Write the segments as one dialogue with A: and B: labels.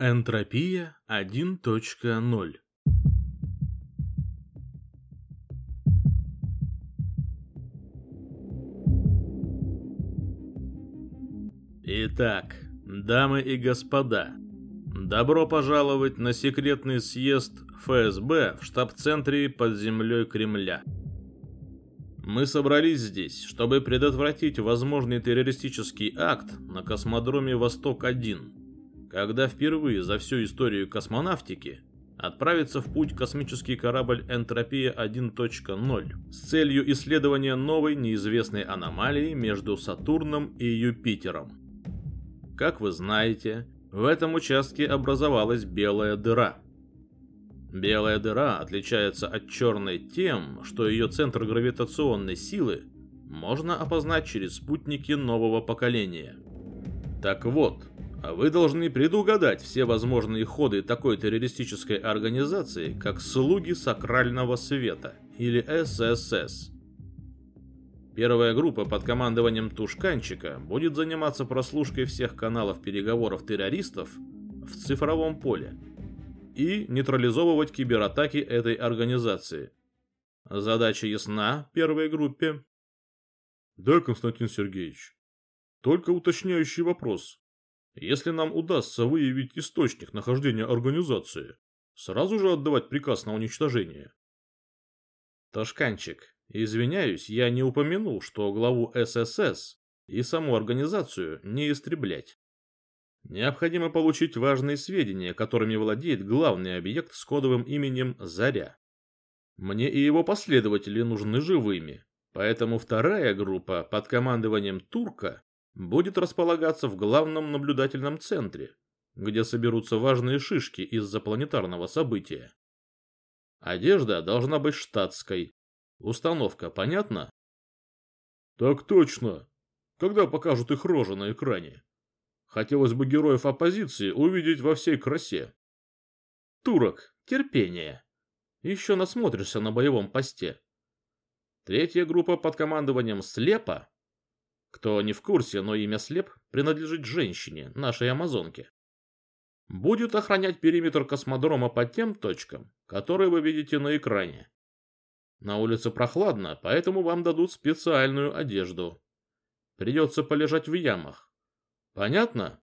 A: Энтропия 1.0 Итак, дамы и господа, добро пожаловать на секретный съезд ФСБ в штаб-центре под землей Кремля. Мы собрались здесь, чтобы предотвратить возможный террористический акт на космодроме Восток-1, когда впервые за всю историю космонавтики отправится в путь космический корабль Энтропия 1.0 с целью исследования новой неизвестной аномалии между Сатурном и Юпитером. Как вы знаете, в этом участке образовалась белая дыра – Белая дыра отличается от черной тем, что ее центр гравитационной силы можно опознать через спутники нового поколения. Так вот, вы должны предугадать все возможные ходы такой террористической организации, как «Слуги Сакрального Света» или ССС. Первая группа под командованием Тушканчика будет заниматься прослушкой всех каналов переговоров террористов в цифровом поле – и нейтрализовывать кибератаки этой организации. Задача ясна первой группе?
B: Да, Константин Сергеевич. Только уточняющий вопрос. Если нам удастся выявить источник нахождения организации, сразу же отдавать приказ на уничтожение.
A: Тошканчик, извиняюсь, я не упомянул, что главу ССС и саму организацию не истреблять. Необходимо получить важные сведения, которыми владеет главный объект с кодовым именем «Заря». Мне и его последователи нужны живыми, поэтому вторая группа под командованием Турка будет располагаться в главном наблюдательном центре, где соберутся важные шишки из-за планетарного события. Одежда должна быть штатской. Установка понятна?
B: Так точно. Когда покажут их рожи на экране? Хотелось бы героев оппозиции увидеть во всей красе.
A: Турок, терпение. Еще насмотришься на боевом посте. Третья группа под командованием Слепа. Кто не в курсе, но имя Слеп принадлежит женщине, нашей амазонке. Будет охранять периметр космодрома по тем точкам, которые вы видите на экране. На улице прохладно, поэтому вам дадут специальную одежду. Придется полежать в ямах. Понятно?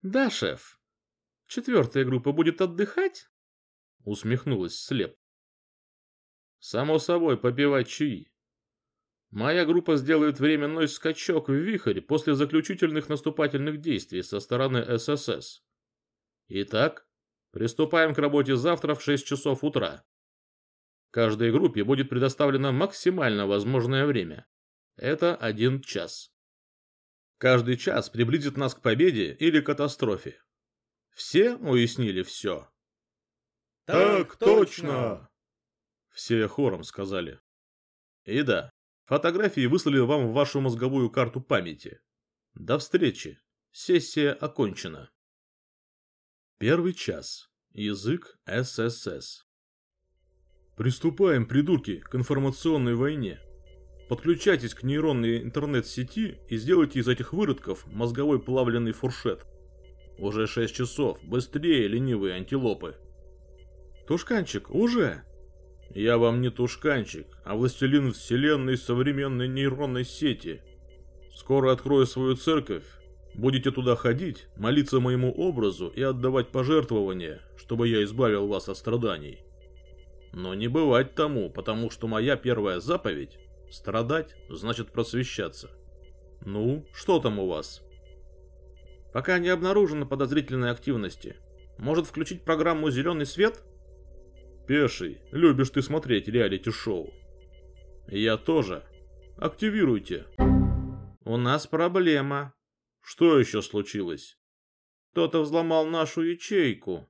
A: Да, шеф. Четвертая группа будет отдыхать? Усмехнулась слеп. Само собой, попивать чаи. Моя группа сделает временной скачок в вихрь после заключительных наступательных действий со стороны ССС. Итак, приступаем к работе завтра в 6 часов утра. Каждой группе будет предоставлено максимально возможное время. Это один час. Каждый час приблизит нас к победе или катастрофе. Все уяснили все?
B: Так точно!
A: Все хором сказали. И да, фотографии выслали вам в вашу мозговую карту памяти. До встречи. Сессия окончена. Первый час. Язык ССС.
B: Приступаем, придурки, к информационной войне. Подключайтесь к нейронной интернет-сети и сделайте из этих выродков мозговой плавленый фуршет. Уже 6 часов, быстрее, ленивые антилопы.
A: Тушканчик, уже? Я вам не тушканчик, а властелин вселенной современной нейронной сети. Скоро открою свою церковь, будете туда ходить, молиться моему образу и отдавать пожертвования, чтобы я избавил вас от страданий. Но не бывать тому, потому что моя первая заповедь Страдать значит просвещаться. Ну, что там у вас? Пока не обнаружено подозрительной активности. Может включить программу «Зеленый свет»?
B: Пеший, любишь ты смотреть реалити-шоу.
A: Я тоже. Активируйте.
B: У нас проблема.
A: Что еще случилось?
B: Кто-то взломал нашу ячейку.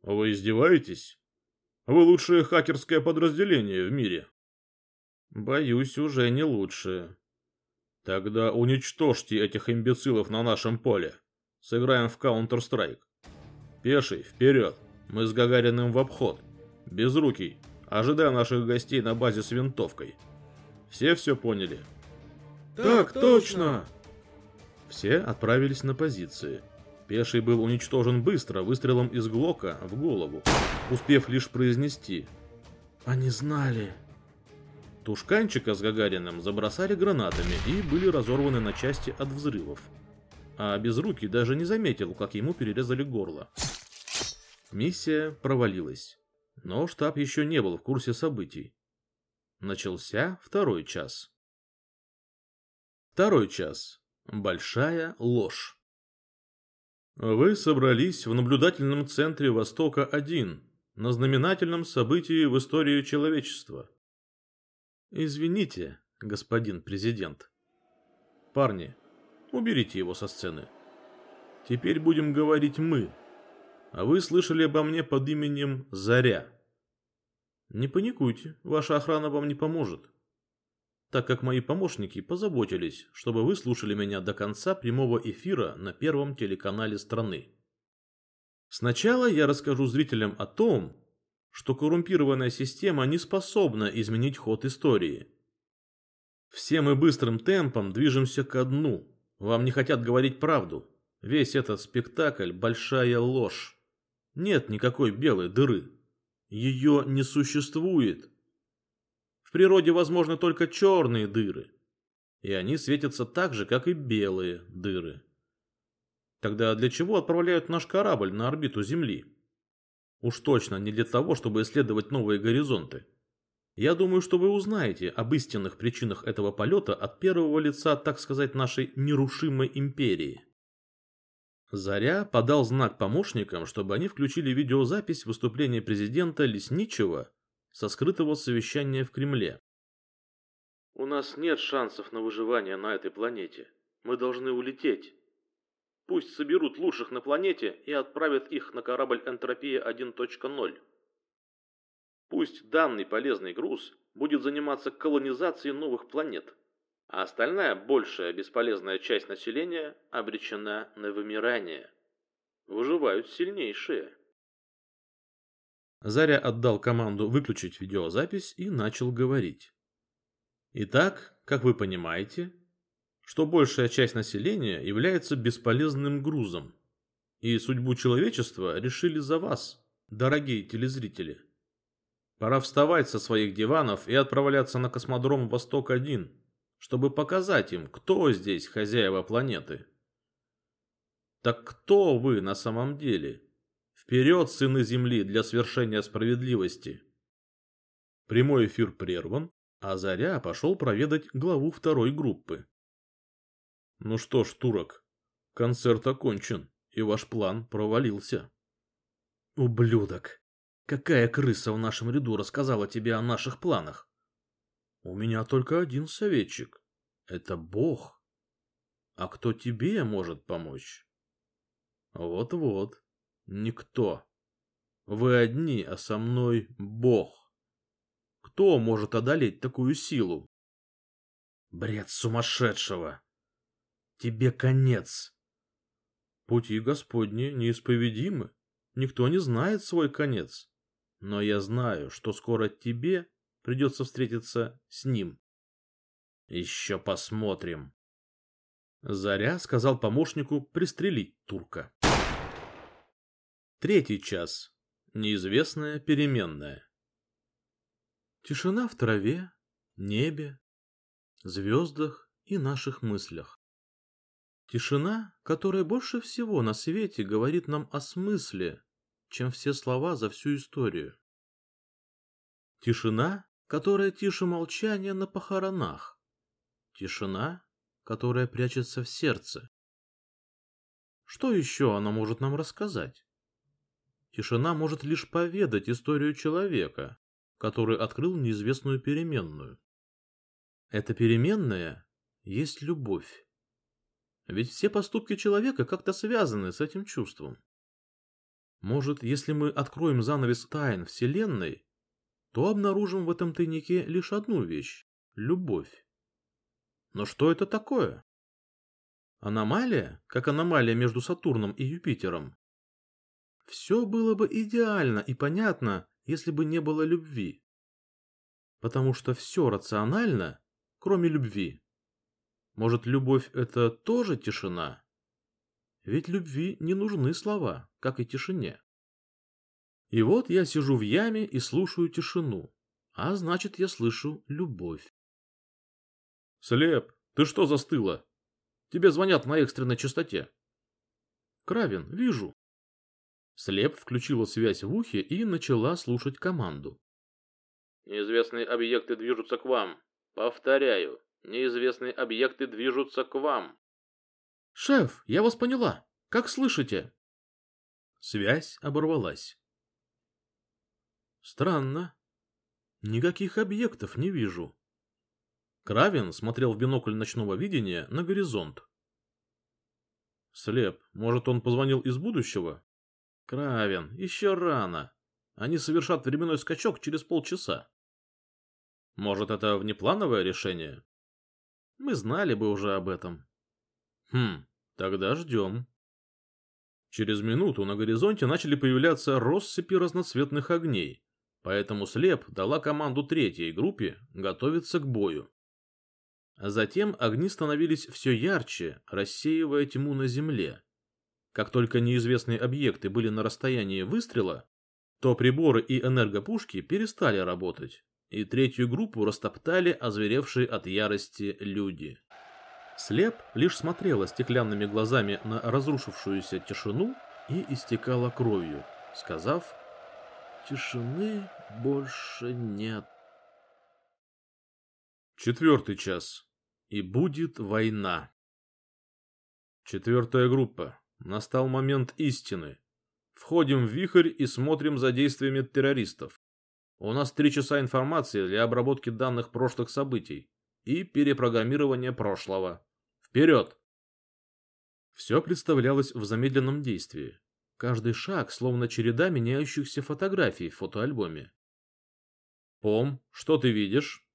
A: Вы издеваетесь? Вы лучшее хакерское подразделение в мире. Боюсь, уже не лучше. Тогда уничтожьте этих имбецилов на нашем поле. Сыграем в Counter-Strike. Пеший, вперед. Мы с Гагариным в обход. Безрукий, ожидай наших гостей на базе с винтовкой. Все все поняли?
B: Так точно!
A: Все отправились на позиции.
B: Пеший был уничтожен быстро выстрелом из Глока в голову, успев лишь произнести «Они знали». Тушканчика с Гагариным забросали гранатами и были разорваны на части от взрывов. А Безрукий даже не заметил, как ему перерезали горло. Миссия провалилась, но штаб еще не был в курсе событий. Начался второй час. Второй час. Большая ложь. Вы собрались в наблюдательном центре Востока-1 на знаменательном событии в истории человечества. Извините, господин президент. Парни, уберите его со сцены. Теперь будем говорить мы. А вы слышали обо мне под именем Заря. Не паникуйте, ваша охрана вам не поможет. Так как мои помощники позаботились, чтобы вы слушали меня до конца прямого эфира на первом телеканале страны. Сначала я расскажу зрителям о том, что коррумпированная система не способна изменить ход истории. Все мы быстрым темпом движемся ко дну. Вам не хотят говорить правду. Весь этот спектакль – большая ложь. Нет никакой белой дыры. Ее не существует. В природе возможны только черные дыры. И они светятся так же, как и белые дыры. Тогда для чего отправляют наш корабль на орбиту Земли? Уж точно не для того, чтобы исследовать новые горизонты. Я думаю, что вы узнаете об истинных причинах этого полета от первого лица, так сказать, нашей нерушимой империи. Заря подал знак помощникам, чтобы они включили видеозапись выступления президента Лесничего со скрытого совещания в Кремле. «У нас нет шансов на выживание на этой планете. Мы должны улететь. Пусть соберут лучших на планете и отправят их на корабль «Энтропия 1.0». Пусть данный полезный груз будет заниматься колонизацией новых планет, а остальная большая бесполезная часть населения обречена на вымирание. Выживают сильнейшие. Заря отдал команду выключить видеозапись и начал говорить. Итак, как вы понимаете, что большая часть населения является бесполезным грузом. И судьбу человечества решили за вас, дорогие телезрители. Пора вставать со своих диванов и отправляться на космодром Восток-1, чтобы показать им, кто здесь хозяева планеты. Так кто вы на самом деле? Вперед, сыны Земли, для свершения справедливости! Прямой эфир прерван, а Заря пошел проведать главу второй группы. Ну что ж, турок, концерт окончен, и ваш план провалился. Ублюдок! Какая крыса в нашем ряду рассказала тебе о наших планах? У меня только один советчик. Это Бог. А кто тебе может помочь? Вот-вот. Никто. Вы одни, а со мной Бог. Кто может одолеть такую силу? Бред сумасшедшего! тебе конец. Пути Господни неисповедимы, никто не знает свой конец. Но я знаю, что скоро тебе придется встретиться с ним. Еще посмотрим. Заря сказал помощнику пристрелить турка. Третий час. Неизвестная переменная. Тишина в траве, небе, звездах и наших мыслях. Тишина, которая больше всего на свете говорит нам о смысле, чем все слова за всю историю. Тишина, которая тише молчания на похоронах. Тишина, которая прячется в сердце. Что еще она может нам рассказать? Тишина может лишь поведать историю человека, который открыл неизвестную переменную. Эта переменная есть любовь. Ведь все поступки человека как-то связаны с этим чувством. Может, если мы откроем занавес тайн Вселенной, то обнаружим в этом тайнике лишь одну вещь – любовь. Но что это такое? Аномалия, как аномалия между Сатурном и Юпитером? Все было бы идеально и понятно, если бы не было любви. Потому что все рационально, кроме любви. Может, любовь — это тоже тишина?
A: Ведь любви не нужны слова, как и тишине. И вот я сижу в яме и слушаю тишину, а значит, я слышу любовь.
B: Слеп, ты что застыла? Тебе звонят на экстренной частоте.
A: Кравин, вижу. Слеп включила связь в ухе и начала слушать команду.
C: Неизвестные объекты движутся к вам. Повторяю, неизвестные объекты движутся к вам.
A: Шеф, я вас поняла. Как слышите? Связь оборвалась. Странно. Никаких объектов не вижу. Кравин смотрел в бинокль ночного видения на горизонт.
B: Слеп, может, он позвонил из будущего?
A: Кравин, еще рано. Они совершат временной скачок через полчаса.
B: Может, это внеплановое решение?
A: Мы знали бы уже об этом.
B: Хм, тогда ждем. Через минуту на горизонте начали появляться россыпи разноцветных огней, поэтому Слеп дала команду третьей группе готовиться к бою.
A: Затем огни становились все ярче, рассеивая тьму на земле. Как только неизвестные объекты были на расстоянии выстрела, то приборы и энергопушки перестали работать, и третью группу растоптали озверевшие от ярости люди. Слеп лишь смотрела стеклянными глазами на разрушившуюся тишину и истекала кровью, сказав «Тишины больше нет».
B: Четвертый час. И будет война. Четвертая группа. Настал момент истины. Входим в вихрь и смотрим за действиями террористов. У нас три часа информации для обработки данных прошлых событий и перепрограммирования прошлого. Вперед!
A: Все представлялось в замедленном действии. Каждый шаг словно череда меняющихся фотографий в фотоальбоме.
B: Пом, что ты видишь?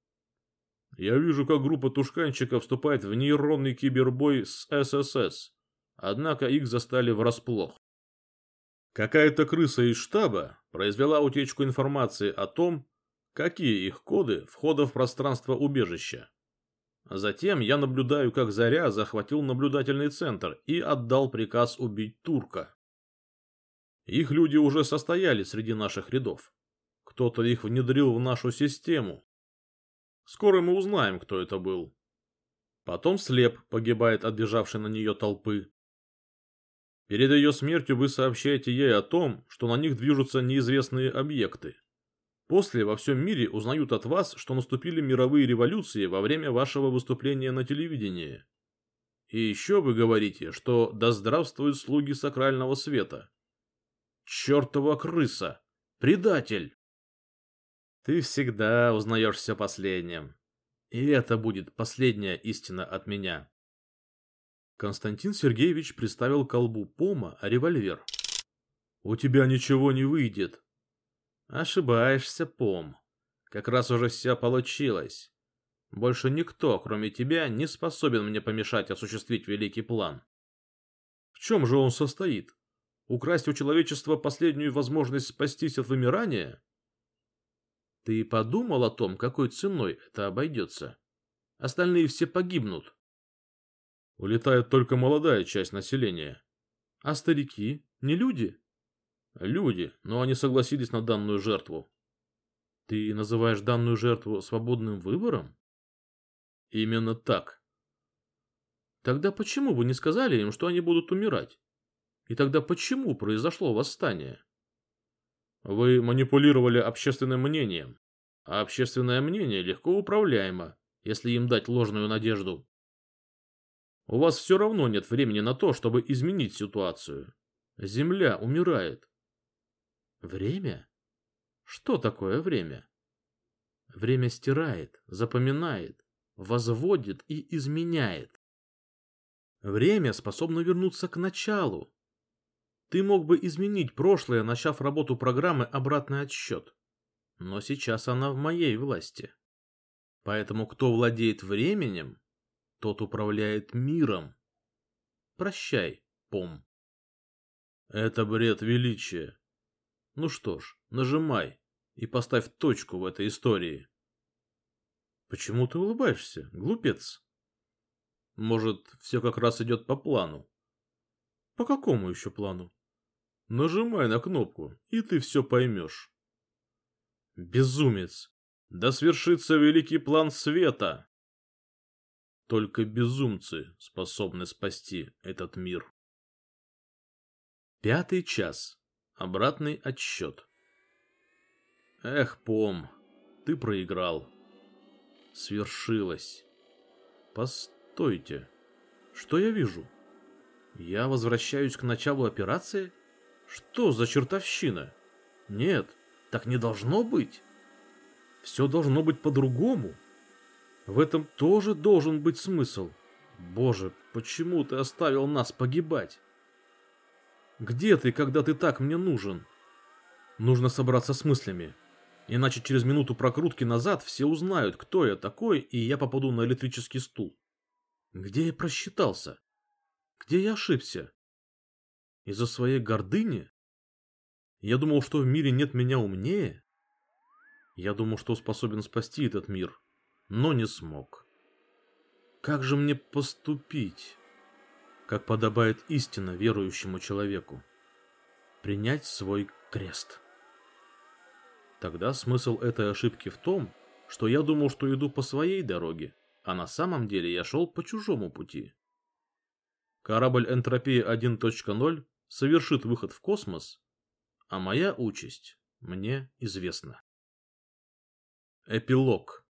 B: Я вижу, как группа тушканчиков вступает в нейронный кибербой с ССС. Однако их застали врасплох. Какая-то крыса из штаба произвела утечку информации о том, какие их коды входа в пространство убежища. Затем я наблюдаю, как Заря захватил наблюдательный центр и отдал приказ убить турка. Их люди уже состояли среди наших рядов. Кто-то их внедрил в нашу систему, Скоро мы узнаем, кто это был. Потом слеп погибает от бежавшей на нее толпы. Перед ее смертью вы сообщаете ей о том, что на них движутся неизвестные объекты. После во всем мире узнают от вас, что наступили мировые революции во время вашего выступления на телевидении. И еще вы говорите, что да здравствуют слуги сакрального света. Чертова крыса! Предатель! Ты всегда узнаешь все последним. И это будет последняя истина от меня. Константин Сергеевич приставил колбу Пома револьвер. У тебя ничего не выйдет. Ошибаешься, Пом. Как раз уже все получилось. Больше никто, кроме тебя, не способен мне помешать осуществить великий план. В чем же он состоит? Украсть у человечества последнюю возможность спастись от вымирания? Ты подумал о том, какой ценой это обойдется? Остальные все погибнут. Улетает только молодая часть населения. А старики не люди? Люди, но они согласились на данную жертву. Ты называешь данную жертву свободным выбором? Именно так. Тогда почему вы не сказали им, что они будут умирать? И тогда почему произошло восстание? Вы манипулировали общественным мнением, а общественное мнение легко управляемо, если им дать ложную надежду. У вас все равно нет времени на то, чтобы изменить ситуацию. Земля умирает. Время? Что такое время? Время стирает, запоминает, возводит и изменяет. Время способно вернуться к началу, ты мог бы изменить прошлое, начав работу программы «Обратный отсчет». Но сейчас она в моей власти. Поэтому кто владеет временем, тот управляет миром. Прощай, Пом. Это бред величия. Ну что ж, нажимай и поставь точку в этой истории. Почему ты улыбаешься, глупец? Может, все как раз идет по плану? По какому еще плану? Нажимай на кнопку, и ты все поймешь. Безумец! Да свершится великий план света! Только безумцы способны спасти этот мир. Пятый час. Обратный отсчет. Эх, Пом, ты проиграл. Свершилось. Постойте. Что я вижу? Я возвращаюсь к началу операции? Что за чертовщина? Нет, так не должно быть. Все должно быть по-другому. В этом тоже должен быть смысл. Боже, почему ты оставил нас погибать? Где ты, когда ты так мне нужен? Нужно собраться с мыслями. Иначе через минуту прокрутки назад все узнают, кто я такой, и я попаду на электрический стул. Где я просчитался? Где я ошибся? Из-за своей гордыни? Я думал, что в мире нет меня умнее. Я думал, что способен спасти этот мир, но не смог. Как же мне поступить? Как подобает истинно верующему человеку. Принять свой крест. Тогда смысл этой ошибки в том, что я думал, что иду по своей дороге, а на самом деле я шел по чужому пути. Корабль Энтропия 1.0 совершит выход в космос, а моя участь мне известна. Эпилог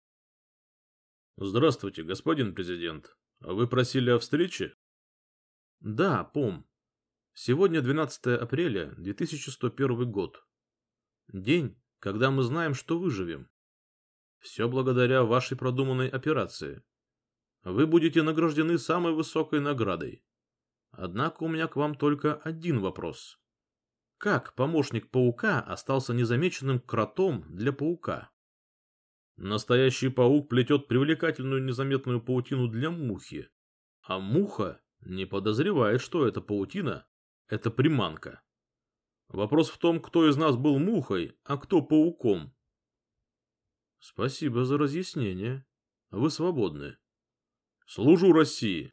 B: Здравствуйте, господин президент. Вы просили о встрече? Да, Пом. Сегодня 12 апреля 2101 год. День, когда мы знаем, что выживем. Все благодаря вашей продуманной операции. Вы будете награждены самой высокой наградой Однако у меня к вам только один вопрос. Как помощник паука остался незамеченным кротом для паука? Настоящий паук плетет привлекательную незаметную паутину для мухи, а муха не подозревает, что эта паутина – это приманка. Вопрос в том, кто из нас был мухой, а кто пауком. Спасибо за разъяснение. Вы свободны. Служу России.